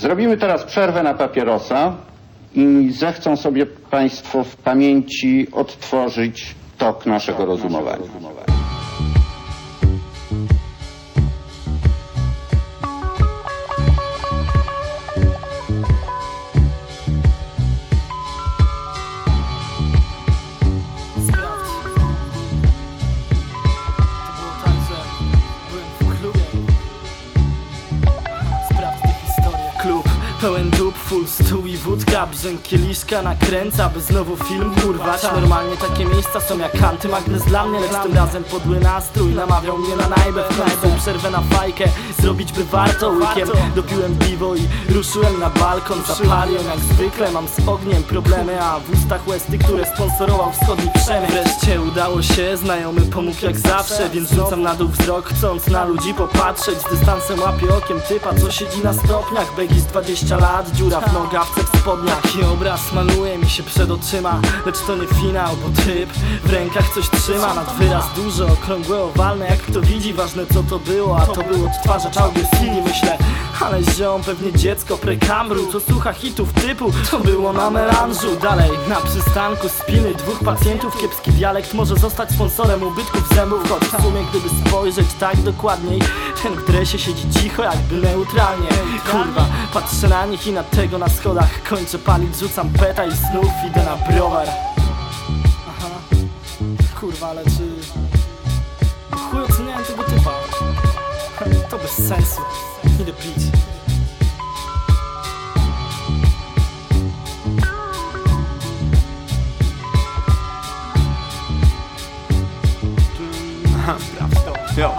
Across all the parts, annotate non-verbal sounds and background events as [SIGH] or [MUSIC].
Zrobimy teraz przerwę na papierosa i zechcą sobie Państwo w pamięci odtworzyć tok naszego rozumowania. Pełen dup, full stół i wódka Brzęk kieliszka nakręca, by znowu film urwać. Normalnie takie miejsca są jak antymagnes dla mnie Lecz tym razem podły nastrój. Namawiał mnie na najbę W końcu przerwę na fajkę, zrobić by warto łykiem. Dopiłem piwo i ruszyłem na balkon. Zapaliłem jak zwykle, mam z ogniem problemy A w ustach łesty, które sponsorował wschodni przemysł Wreszcie udało się, znajomy pomógł jak zawsze Więc rzucam na dół wzrok, chcąc na ludzi popatrzeć. Z dystansem łapię okiem typa, co siedzi na stopniach. Begis 20 lat, dziura w nogawce w spodniach. I obraz maluje mi się przed oczyma Lecz to nie finał, bo typ w rękach coś trzyma. Nad wyraz duże, okrągłe, owalne Jak kto widzi, ważne co to było. A to było odtwarzacz audio CD, myślę ale ziom, pewnie dziecko prekambru Co słucha hitów typu, to było na melanżu. Dalej, na przystanku spiny dwóch pacjentów Kiepski dialekt może zostać sponsorem ubytków zębów. Choć w sumie gdyby spojrzeć tak dokładniej Ten w dresie siedzi cicho jakby neutralnie. Kurwa, patrzę na nich i na tego na schodach. Kończę palić, rzucam peta i znów idę na browar. Aha, kurwa, ale czy... Chuj oceniałem tego typa. To bez sensu, idę pić. Jo.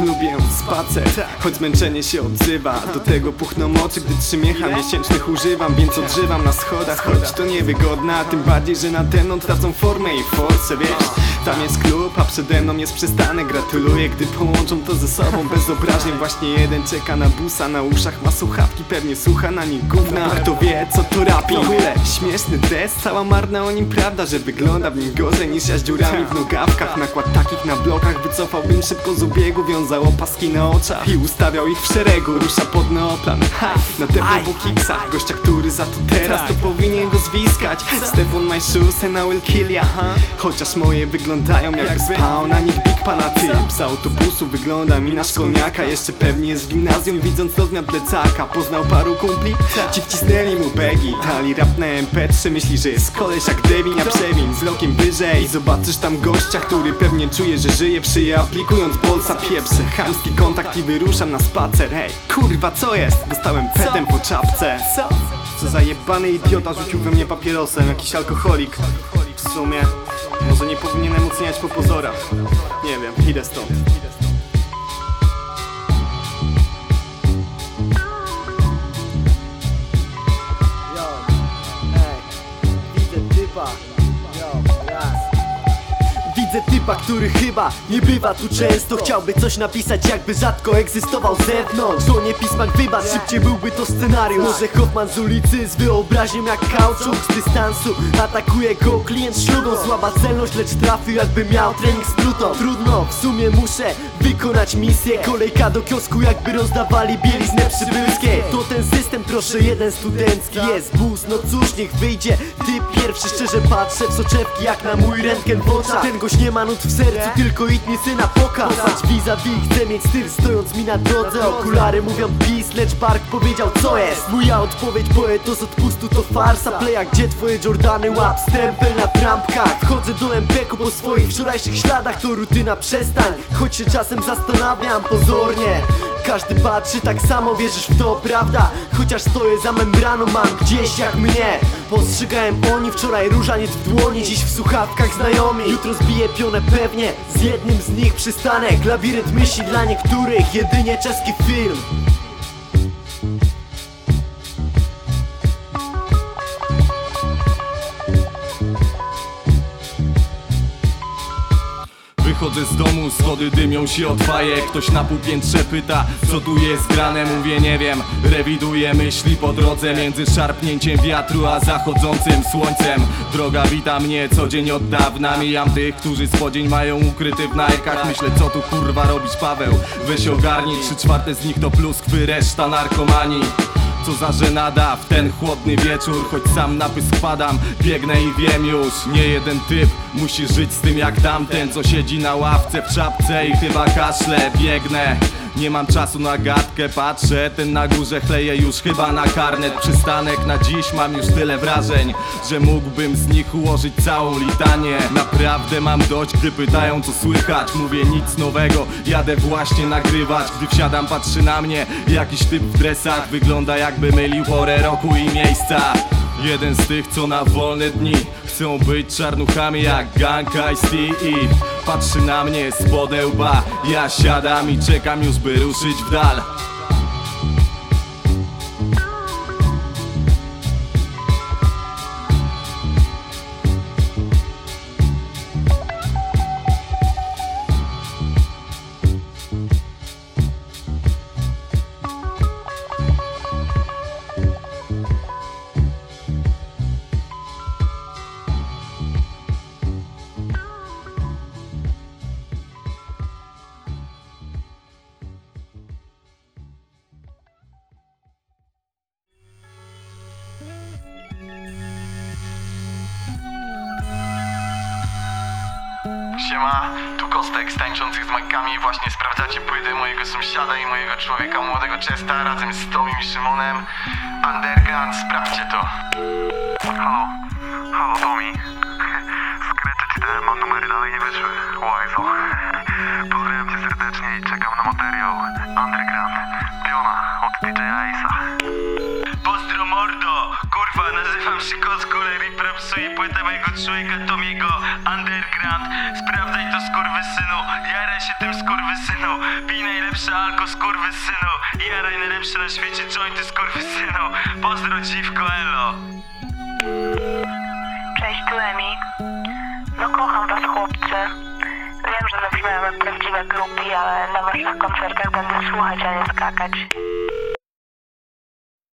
Lubię spacer, choć zmęczenie się odzywa. Do tego puchną oczy, gdy trzy miecha miesięcznych używam Więc odżywam na schodach, choć to niewygodne. A tym bardziej, że nade mną tracą formę i force, wiesz Tam jest klub, a przede mną jest przystanek. Gratuluję, gdy połączą to ze sobą. Bezobraźnie Właśnie jeden czeka na busa, na uszach ma słuchawki Pewnie słucha na nich gówna, a kto wie co to rapi? Chwilę, śmieszny test, cała marna o nim prawda Że wygląda w nim gorzej niż ja z dziurami w nogawkach. Nakład takich na blokach wycofałbym szybko z ubiegu Wiązał opaski na oczach i ustawiał ich w szeregu. Rusza pod neoplan, ha, na tempo Higsa Gościa, który za to teraz to powinien go zwiskać. Shoes and I will kill ya Chociaż moje wyglądają jak spał na nich Big Pana Typ Z autobusu wygląda mi na szkolniaka Jeszcze pewnie jest w gimnazjum widząc rozmiar plecaka Poznał paru kumpli, ci wcisnęli mu begi Dali rap na MP3, myśli, że jest koleś jak Devin Ja przewin z rokiem wyżej. Zobaczysz tam gościa, który pewnie czuje, że żyje Przyje aplikując bolsa pieprzę Chamski kontakt i wyruszam na spacer. Hej, kurwa co jest? Dostałem petem po czapce. Co? Co za jebany idiota rzucił we mnie papierosem, jakiś alkoholik W sumie, może nie powinienem oceniać po pozorach. Nie wiem, idę stąd Widzę typa, który chyba nie bywa tu często. Chciałby coś napisać, jakby rzadko egzystował z zewnątrz. To nie pismak wybacz, szybciej byłby to scenariusz. Może Hoffman z ulicy z wyobraźnią jak kauczuk Z dystansu. Atakuje go klient szlugą Słaba celność, lecz trafił jakby miał trening z Plutą. Trudno, w sumie muszę wykonać misję. Kolejka do kiosku jakby rozdawali bieliznę przybylskie To ten system, proszę, jeden studencki jest. Bus No cóż, niech wyjdzie. Ty pierwszy Szczerze patrzę w soczewki jak na mój rentgen w oczach. Ten gość nie ma nut w sercu, tylko itnie syna poka Postać vis-a-vis, chcę mieć styl stojąc mi na drodze. Okulary mówią pis, lecz Park powiedział co jest. Moja odpowiedź poeto z odpustu to farsa. Playa, gdzie twoje Jordany? Łap stempel na trampkach. Wchodzę do MPK po swoich wczorajszych śladach. To rutyna, przestań, choć się czasem zastanawiam pozornie każdy patrzy tak samo, wierzysz w to, prawda? Chociaż stoję za membraną, mam gdzieś jak mnie. Postrzegałem oni wczoraj różaniec w dłoni Dziś w słuchawkach znajomi. Jutro zbiję pionę pewnie Z jednym z nich przystanek Labirynt myśli dla niektórych Jedynie czeski film. Wychodzę z domu, schody dymią się od fajek Ktoś na półpiętrze pyta, co tu jest grane? Mówię nie wiem, rewiduję myśli po drodze Między szarpnięciem wiatru a zachodzącym słońcem. Droga wita mnie co dzień od dawna. Mijam tych, którzy spodzień mają ukryty w najkach. Myślę co tu kurwa robić Paweł? Weź ogarnij, trzy czwarte z nich to pluskwy, reszta narkomanii Co za żenada w ten chłodny wieczór Choć sam na pysk padam, biegnę i wiem już. Nie jeden typ musi żyć z tym jak tamten Co siedzi na ławce w czapce i chyba kaszle. Biegnę nie mam czasu na gadkę, patrzę Ten na górze chleje już chyba na karnet. Przystanek na dziś mam już tyle wrażeń Że mógłbym z nich ułożyć całą litanię. Naprawdę mam dość, gdy pytają co słychać. Mówię nic nowego, jadę właśnie nagrywać. Gdy wsiadam patrzy na mnie jakiś typ w dresach. Wygląda jakby mylił porę roku i miejsca. Jeden z tych, co na wolne dni Chcą być czarnuchami jak gang Ice i Patrzy na mnie z podełba. Ja siadam i czekam już by ruszyć w dal Siema, tu Kostek z tańczących z majkami Właśnie sprawdzacie płyty mojego sąsiada i mojego człowieka młodego Chesta razem z Tomim i Szymonem. Underground, sprawdźcie to. Halo, halo Tomi. [LAUGHS] Skryty ci te, mam numery dalej nie wyszły. Łajzo. [LAUGHS] Pozdrawiam cię serdecznie i czekam na materiał. Underground, piona od DJ Ace'a nazywam się Koskuler i propsuję płytę mojego człowieka Tomiego Underground Sprawdzaj to skurwysynu, jaraj się tym skurwysynu Pij najlepsze alko skurwysynu Jaraj najlepsze na świecie jointy skurwysynu Pozdro dziwko elo Cześć, tu Emi. No kocham was chłopcy. Wiem, że zabrzmiałem prawdziwe grupy, ale na waszych koncertach będę słuchać, a nie skakać.